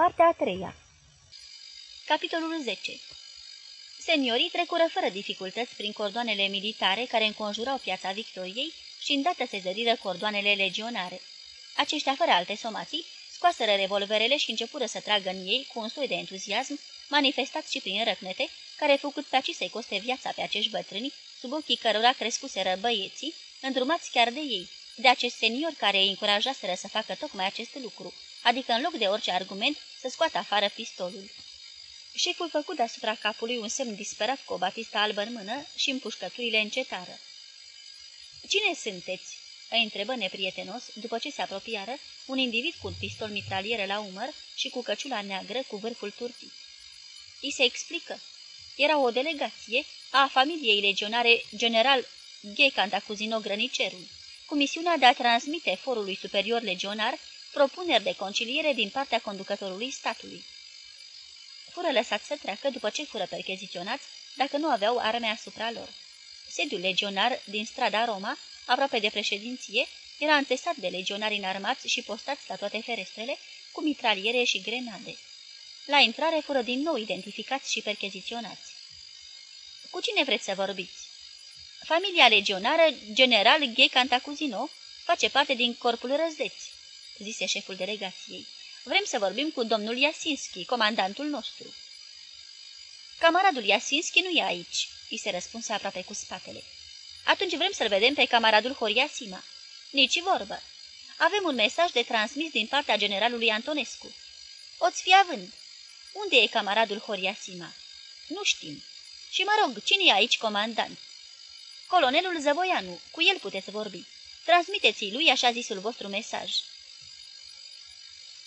Partea a treia. Capitolul 10 Seniorii trecură fără dificultăți prin cordoanele militare care înconjurau piața Victoriei și îndată se zăriră cordoanele legionare. Aceștia, fără alte somații, scoaseră revolverele și începură să tragă în ei cu un soi de entuziasm, manifestat și prin răcnete, care făcut pe aci să-i coste viața pe acești bătrâni, sub ochii cărora crescuseră băieții, îndrumați chiar de ei, de acest senior care îi încurajaseră să facă tocmai acest lucru, adică în loc de orice argument să scoată afară pistolul. Șeful făcut deasupra capului un semn disperat cu o batistă albă în mână și împușcăturile încetară. Cine sunteți?" îi întrebă neprietenos, după ce se apropiară, un individ cu un pistol mitraliere la umăr și cu căciula neagră cu vârful turtit. I se explică. Era o delegație a familiei legionare general G. Cantacuzino Grănicerul, cu misiunea de a transmite forului superior legionar propuneri de conciliere din partea conducătorului statului. Fură lăsați să treacă după ce fură percheziționați, dacă nu aveau arme asupra lor. Sediul legionar din strada Roma, aproape de președinție, era înțesat de legionari înarmați și postați la toate ferestrele, cu mitraliere și grenade. La intrare fură din nou identificați și percheziționați. Cu cine vreți să vorbiți?" Familia legionară, general G. Cantacuzino, face parte din corpul răzdeți," zise șeful delegației. Vrem să vorbim cu domnul Iasinski, comandantul nostru." Camaradul Iasinski nu e aici," îi se răspunse aproape cu spatele. Atunci vrem să-l vedem pe camaradul Horiasima." Nici vorbă. Avem un mesaj de transmis din partea generalului Antonescu. Oți fi având. Unde e camaradul Horiasima? Nu știm. Și mă rog, cine e aici comandant? Colonelul Zăvoianu, cu el puteți vorbi. Transmiteți-i lui așa zisul vostru mesaj.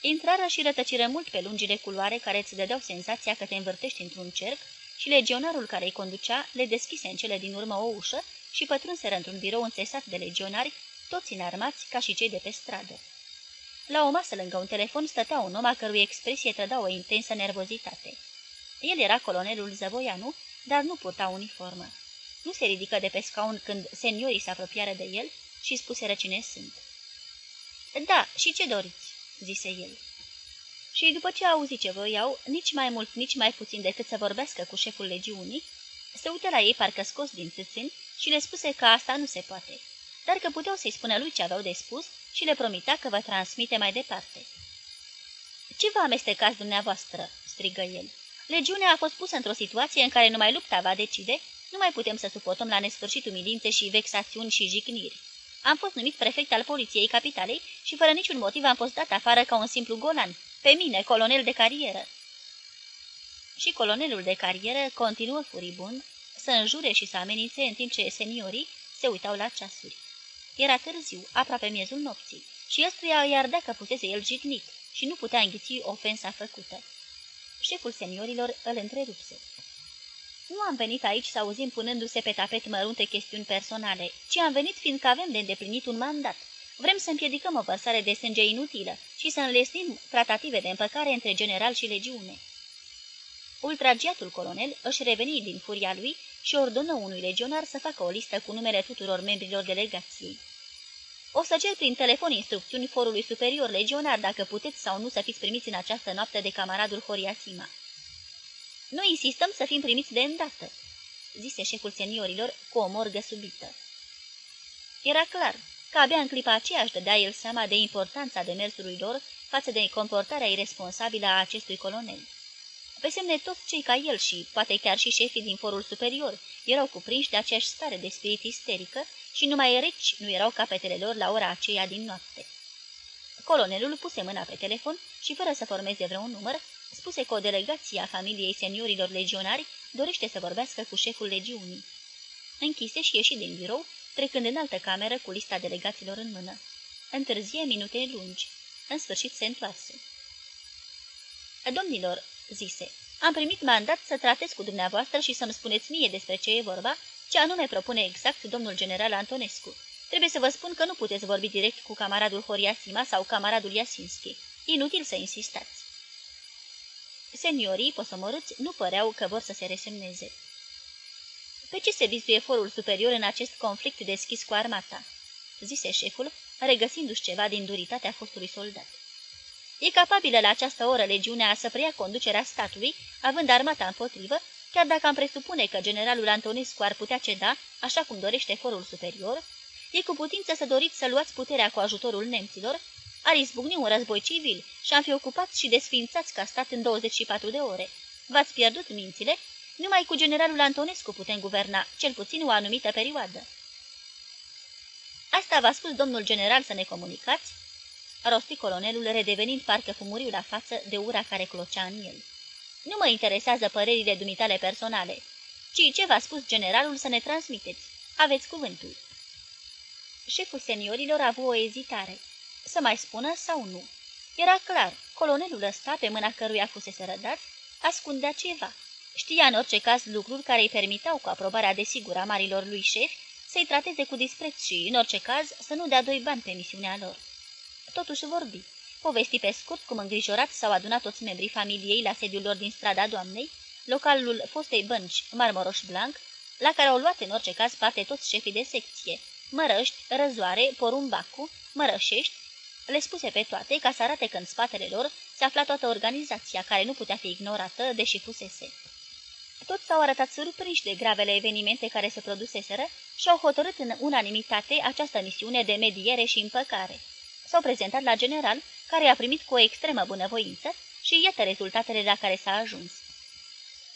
Intrară și rătăciră mult pe lungile culoare care îți dădeau senzația că te învârtești într-un cerc și legionarul care îi conducea le deschise în cele din urmă o ușă și pătrunseră într-un birou înțesat de legionari, toți înarmați ca și cei de pe stradă. La o masă lângă un telefon stătea un om a cărui expresie trăda o intensă nervozitate. El era colonelul Zăvoianu, dar nu purta uniformă. Nu se ridică de pe scaun când seniorii se apropiară de el și spuseră cine sunt. Da, și ce doriți?" Zise el. Și după ce auzi ce voiau, nici mai mult, nici mai puțin decât să vorbească cu șeful legiunii, se uită la ei parcă scos din țâțâni și le spuse că asta nu se poate, dar că puteau să-i spună lui ce aveau de spus și le promita că va transmite mai departe. Ce vă amestecați dumneavoastră?" strigă el. Legiunea a fost pusă într-o situație în care numai lupta va decide, nu mai putem să suportăm la nesfârșit umilințe și vexațiuni și jigniri. Am fost numit prefect al poliției capitalei și fără niciun motiv am fost dat afară ca un simplu golan, pe mine, colonel de carieră. Și colonelul de carieră continuă furibund să înjure și să amenințe în timp ce seniorii se uitau la ceasuri. Era târziu, aproape miezul nopții, și ăstuia îi ardea că pusese el jignit și nu putea înghiți ofensa făcută. Șeful seniorilor îl întrerupse. Nu am venit aici să auzim punându-se pe tapet mărunte chestiuni personale, ci am venit fiindcă avem de îndeplinit un mandat. Vrem să împiedicăm o vărsare de sânge inutilă și să înlesnim tratative de împăcare între general și legiune. Ultragiatul colonel își reveni din furia lui și ordonă unui legionar să facă o listă cu numele tuturor membrilor delegației. O să cer prin telefon instrucțiuni forului superior legionar dacă puteți sau nu să fiți primiți în această noapte de camaradul Horiasima. Noi insistăm să fim primiți de îndată, zise șeful seniorilor cu o morgă subită. Era clar că abia în clipa aceea își dădea el seama de importanța demersului lor față de comportarea irresponsabilă a acestui colonel. Pe semne toți cei ca el și, poate chiar și șefii din forul superior, erau cuprinși de aceeași stare de spirit isterică și numai reci nu erau capetele lor la ora aceea din noapte. Colonelul puse mâna pe telefon și, fără să formeze vreun număr, spuse că o delegație a familiei seniorilor legionari dorește să vorbească cu șeful legiunii. Închise și ieși din birou, trecând în altă cameră cu lista delegaților în mână. Întârzie minute lungi. În sfârșit se întoarse. Domnilor, zise, am primit mandat să tratez cu dumneavoastră și să-mi spuneți mie despre ce e vorba, ce anume propune exact domnul general Antonescu. Trebuie să vă spun că nu puteți vorbi direct cu camaradul Horiasima sau camaradul Iasinski. Inutil să insistați. Seniorii posomorâți nu păreau că vor să se resemneze. Pe ce se vizuie forul superior în acest conflict deschis cu armata?" zise șeful, regăsindu-și ceva din duritatea fostului soldat. E capabilă la această oră legiunea să preia conducerea statului, având armata împotrivă, chiar dacă am presupune că generalul Antonescu ar putea ceda, așa cum dorește forul superior, e cu putință să doriți să luați puterea cu ajutorul nemților, ar izbucni un război civil și am fi ocupați și desfințați ca stat în 24 de ore. V-ați pierdut mințile? Numai cu generalul Antonescu putem guverna, cel puțin o anumită perioadă. Asta v-a spus domnul general să ne comunicați? Rosti colonelul, redevenind parcă fumuriu la față de ura care clocea în el. Nu mă interesează părerile dumitale personale, ci ce v-a spus generalul să ne transmiteți. Aveți cuvântul. Șeful seniorilor a avut o ezitare. Să mai spună sau nu? Era clar, colonelul ăsta, pe mâna căruia fusese rădat, ascundea ceva. Știa în orice caz lucruri care îi permitau cu aprobarea de a marilor lui șefi să-i trateze cu dispreț și, în orice caz, să nu dea doi bani pe misiunea lor. Totuși vorbi. Povesti pe scurt cum îngrijorat s-au adunat toți membrii familiei la sediul lor din strada doamnei, localul fostei bănci Marmoroș Blanc, la care au luat în orice caz parte toți șefii de secție, Mărăști, Răzoare, Porumbacu, Mărășești, le spuse pe toate ca să arate că în spatele lor se afla toată organizația care nu putea fi ignorată, deși fusese. Toți s-au arătat surprinși de gravele evenimente care se produseseră și au hotărât în unanimitate această misiune de mediere și împăcare. S-au prezentat la general, care a primit cu o extremă bunăvoință și iată rezultatele la care s-a ajuns.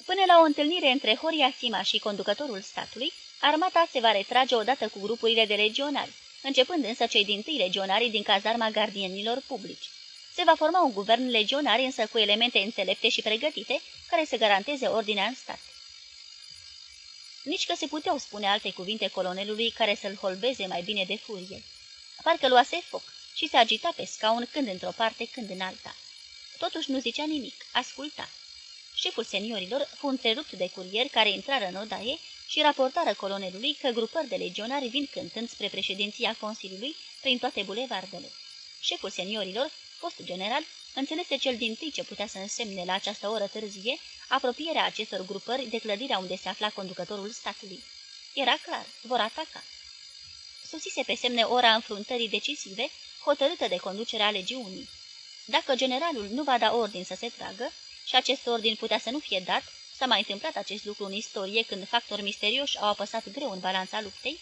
Până la o întâlnire între Horia Sima și conducătorul statului, armata se va retrage odată cu grupurile de legionari, începând însă cei din tâi legionarii din cazarma gardienilor publici. Se va forma un guvern legionar însă cu elemente înțelepte și pregătite, care să garanteze ordinea în stat. Nici că se puteau spune alte cuvinte colonelului care să-l holbeze mai bine de furie. Parcă luase foc și se agita pe scaun când într-o parte, când în alta. Totuși nu zicea nimic, asculta. Șeful seniorilor fu întrerupt de curieri care intrară în odaie și raportară colonelului că grupări de legionari vin cântând spre președinția Consiliului prin toate bulevardele. Șeful seniorilor, fost general, înțelese cel din tâi ce putea să însemne la această oră târzie apropierea acestor grupări de clădirea unde se afla conducătorul statului. Era clar, vor ataca. Susise pe semne ora înfruntării decisive, hotărâtă de conducerea legiunii. Dacă generalul nu va da ordin să se tragă, și acest ordin putea să nu fie dat, s-a mai întâmplat acest lucru în istorie când factori misterioși au apăsat greu în balanța luptei,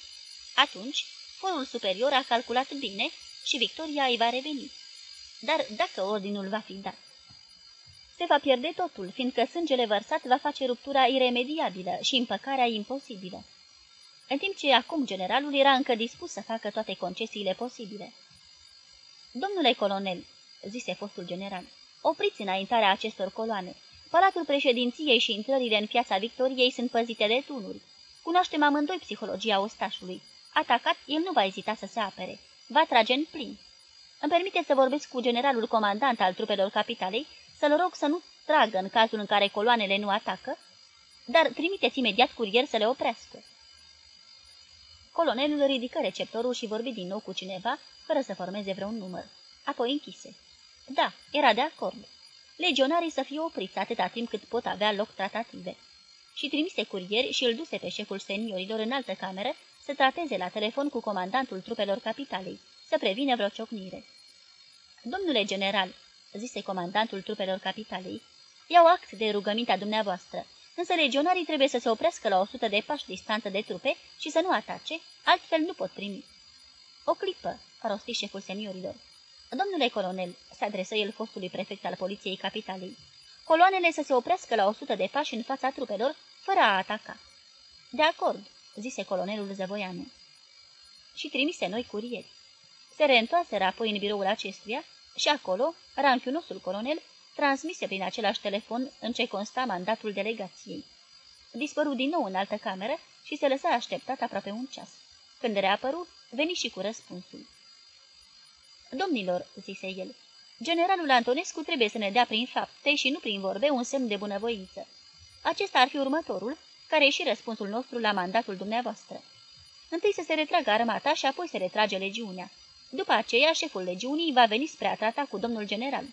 atunci forul superior a calculat bine și victoria îi va reveni. Dar dacă ordinul va fi dat? Se va pierde totul, fiindcă sângele vărsat va face ruptura iremediabilă și împăcarea imposibilă. În timp ce acum generalul era încă dispus să facă toate concesiile posibile. Domnule colonel, zise fostul general, opriți înaintarea acestor coloane. Palatul președinției și intrările în piața Victoriei sunt păzite de tunuri. Cunoaștem amândoi psihologia ostașului. Atacat, el nu va ezita să se apere. Va trage în plin. Îmi permite să vorbesc cu generalul comandant al trupelor capitalei, să-l rog să nu tragă în cazul în care coloanele nu atacă, dar trimiteți imediat curier să le oprească. Colonelul ridică receptorul și vorbi din nou cu cineva, fără să formeze vreun număr. Apoi închise. Da, era de acord. Legionarii să fie opriți atâta timp cât pot avea loc tratative. Și trimise curieri și îl duse pe șeful seniorilor în altă cameră să trateze la telefon cu comandantul trupelor capitalei, să previne vreo ciocnire. Domnule general, zise comandantul trupelor capitalei, iau act de rugămintea dumneavoastră, însă legionarii trebuie să se oprească la 100 de pași distanță de trupe și să nu atace, altfel nu pot primi. O clipă, rosti șeful seniorilor. Domnule colonel, se adresă el fostului prefect al poliției capitalei, coloanele să se oprească la 100 de pași în fața trupelor, fără a ataca. De acord, zise colonelul Zăvoianu. Și trimise noi curieri. Se reîntoarseră apoi în biroul acestuia și acolo, ranchiunosul colonel transmise prin același telefon în ce consta mandatul delegației. Dispăru din nou în altă cameră și se lăsa așteptat aproape un ceas. Când reapăru, veni și cu răspunsul. Domnilor, zise el, generalul Antonescu trebuie să ne dea prin fapte și nu prin vorbe un semn de bunăvoință. Acesta ar fi următorul, care e și răspunsul nostru la mandatul dumneavoastră. Întâi să se retragă armata și apoi se retrage legiunea. După aceea, șeful legiunii va veni spre a trata cu domnul general.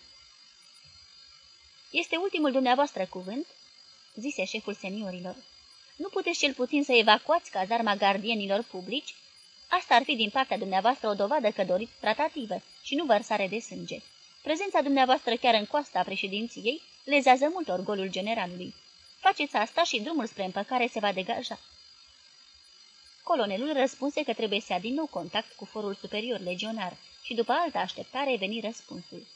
Este ultimul dumneavoastră cuvânt?" zise șeful seniorilor. Nu puteți cel puțin să evacuați cazarma gardienilor publici? Asta ar fi din partea dumneavoastră o dovadă că doriți tratativă și nu vărsare de sânge. Prezența dumneavoastră chiar în coasta președinției lezează mult orgolul generalului. Faceți asta și drumul spre împăcare se va degaja. Colonelul răspunse că trebuie să ia din nou contact cu forul superior legionar și după altă așteptare veni răspunsul.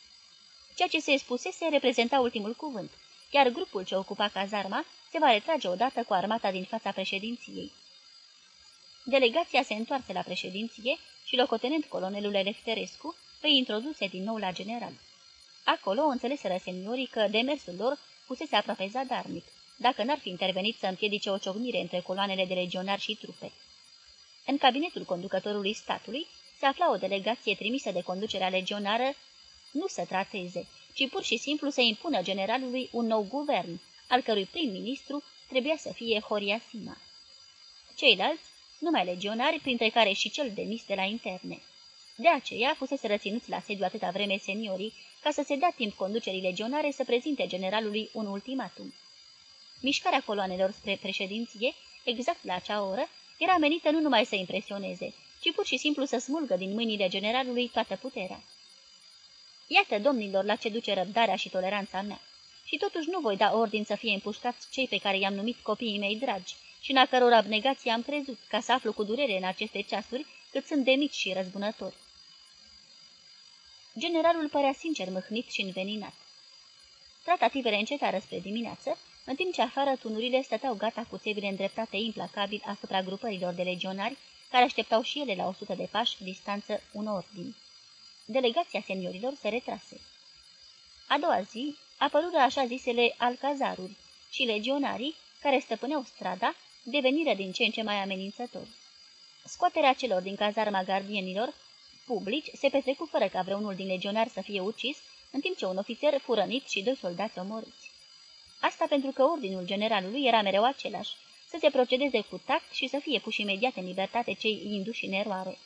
Ceea ce se spusese reprezenta ultimul cuvânt, iar grupul ce ocupa cazarma se va retrage odată cu armata din fața președinției. Delegația se întoarse la președinție și locotenent colonelul Elefterescu îi introduse din nou la general. Acolo înțeleseră seniorii că demersul lor fusese aproape zadarnic, dacă n-ar fi intervenit să împiedice o ciocnire între coloanele de legionari și trupe. În cabinetul conducătorului statului se afla o delegație trimisă de conducerea legionară nu să trateze, ci pur și simplu să impună generalului un nou guvern, al cărui prim-ministru trebuia să fie Horiasima. Ceilalți, numai legionari, printre care și cel demis de la interne. De aceea fusese răținuți la sediu atâta vreme seniorii, ca să se dea timp conducerii legionare să prezinte generalului un ultimatum. Mișcarea coloanelor spre președinție, exact la acea oră, era menită nu numai să impresioneze, ci pur și simplu să smulgă din mâinile generalului toată puterea. Iată, domnilor, la ce duce răbdarea și toleranța mea. Și totuși nu voi da ordin să fie împușcați cei pe care i-am numit copiii mei dragi și în a căror abnegație am crezut, ca să aflu cu durere în aceste ceasuri cât sunt de mici și răzbunători. Generalul părea sincer mâhnit și înveninat. Tratativele încetară spre dimineață, în timp ce afară tunurile stăteau gata cu țevile îndreptate implacabil asupra grupărilor de legionari, care așteptau și ele la o sută de pași distanță un ordin. Delegația seniorilor se retrase. A doua zi apărură așa zisele alcazaruri și legionarii, care stăpâneau strada, deveniră din ce în ce mai amenințători. Scoaterea celor din cazarma gardienilor publici se petrecu fără ca vreunul din legionari să fie ucis, în timp ce un ofițer fu rănit și doi soldați omorâți. Asta pentru că ordinul generalului era mereu același, să se procedeze cu tact și să fie puși imediat în libertate cei induși în eroare.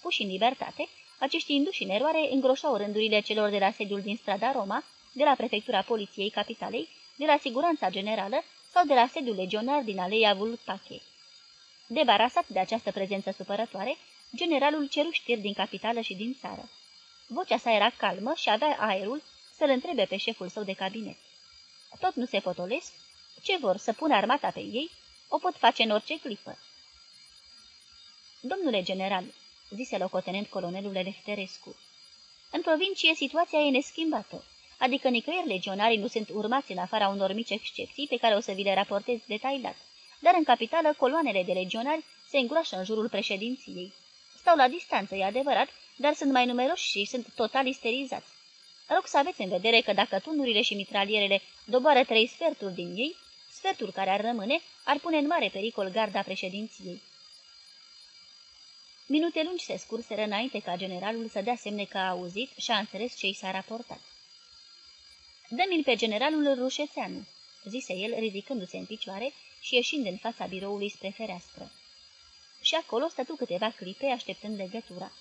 Puși în libertate, acești induși în eroare îngroșau rândurile celor de la sediul din strada Roma, de la prefectura poliției capitalei, de la siguranța generală sau de la sediul legionar din aleia Vulpache. Debarasat de această prezență supărătoare, generalul ceru știri din capitală și din țară. Vocea sa era calmă și avea aerul să-l întrebe pe șeful său de cabinet. Tot nu se potolesc? Ce vor, să pună armata pe ei? O pot face în orice clipă. Domnule general, zise locotenent colonelul Elefterescu, în provincie situația e neschimbată, adică nicăieri legionarii nu sunt urmați în afara unor mici excepții pe care o să vi le raportez detailat, dar în capitală coloanele de legionari se îngroașă în jurul președinției. Stau la distanță, e adevărat, dar sunt mai numeroși și sunt total isterizați. Rog să aveți în vedere că dacă tunurile și mitralierele doboară trei sferturi din ei, sfertul care ar rămâne ar pune în mare pericol garda președinției. Minute lungi se scurseră înainte ca generalul să dea semne că a auzit și a înțeles ce i s-a raportat. Dă-mi pe generalul Rușețeanu," zise el, ridicându-se în picioare și ieșind în fața biroului spre fereastră. Și acolo stătu câteva clipe așteptând legătura.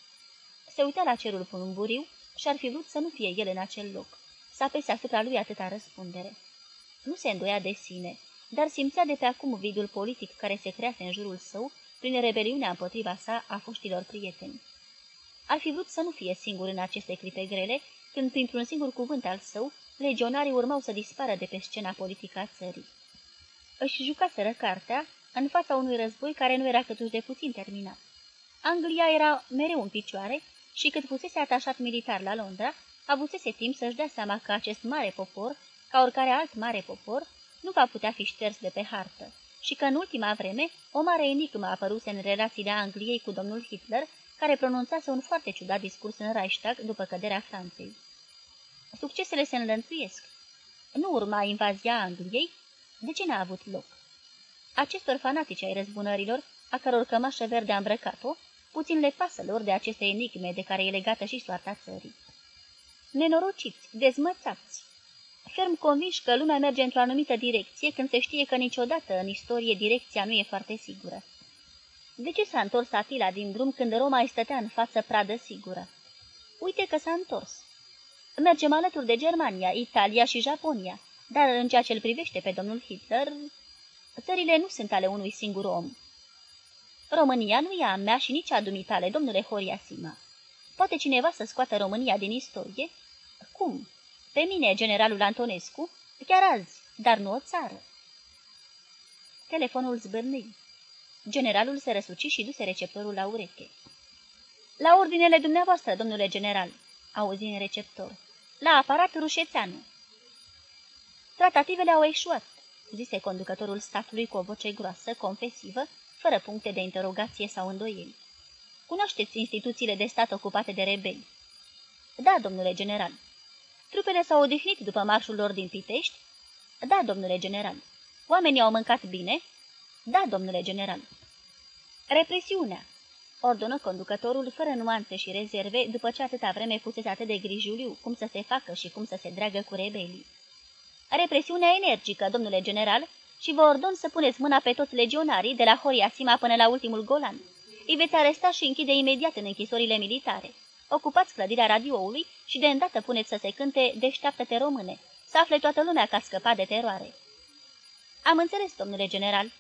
Se uita la cerul punumburiu și ar fi vrut să nu fie el în acel loc, să apese asupra lui atâta răspundere. Nu se îndoia de sine, dar simțea de pe acum vidul politic care se crease în jurul său prin rebeliunea împotriva sa a foștilor prieteni. Ar fi vrut să nu fie singur în aceste clipe grele, când, printr-un singur cuvânt al său, legionarii urmau să dispară de pe scena politică a țării. Își jucaseră cartea în fața unui război care nu era câtuși de puțin terminat. Anglia era mereu în picioare și cât fusese atașat militar la Londra, avusese timp să-și dea seama că acest mare popor, ca oricare alt mare popor, nu va putea fi șters de pe hartă și că în ultima vreme o mare enigmă a apărut în relațiile Angliei cu domnul Hitler, care pronunțase un foarte ciudat discurs în Reichstag după căderea Franței. Succesele se înlănțuiesc. Nu urma invazia Angliei? De ce n-a avut loc? Acestor fanatici ai răzbunărilor, a căror cămașă verde a îmbrăcat-o, puțin le pasă lor de aceste enigme de care e legată și soarta țării. Nenorociți, dezmățați, ferm convinși că lumea merge într-o anumită direcție când se știe că niciodată în istorie direcția nu e foarte sigură. De ce s-a întors Atila din drum când Roma îi stătea în față pradă sigură? Uite că s-a întors. Mergem alături de Germania, Italia și Japonia, dar în ceea ce îl privește pe domnul Hitler, țările nu sunt ale unui singur om. România nu e a mea și nici a dumitale, domnule Horiasima. Poate cineva să scoată România din istorie? Cum? Pe mine, generalul Antonescu? Chiar azi, dar nu o țară. Telefonul zbârnâi. Generalul se răsuci și duse receptorul la ureche. La ordinele dumneavoastră, domnule general, auzi în receptor. La aparat Rușețeanu. Tratativele au eșuat, zise conducătorul statului cu o voce groasă, confesivă, fără puncte de interogație sau îndoieli. Cunoașteți instituțiile de stat ocupate de rebeli? Da, domnule general. Trupele s-au odihnit după marșul lor din Pitești? Da, domnule general. Oamenii au mâncat bine? Da, domnule general. Represiunea, ordonă conducătorul fără nuanțe și rezerve, după ce atâta vreme fusese atât de grijuliu cum să se facă și cum să se dragă cu rebelii. Represiunea energică, domnule general, și vă ordon să puneți mâna pe toți legionarii, de la Horia Sima până la ultimul golan. Îi veți aresta și închide imediat în închisorile militare. Ocupați clădirea radioului și de îndată puneți să se cânte Deșteaptă-te române, să afle toată lumea că a scăpat de teroare. Am înțeles, domnule general,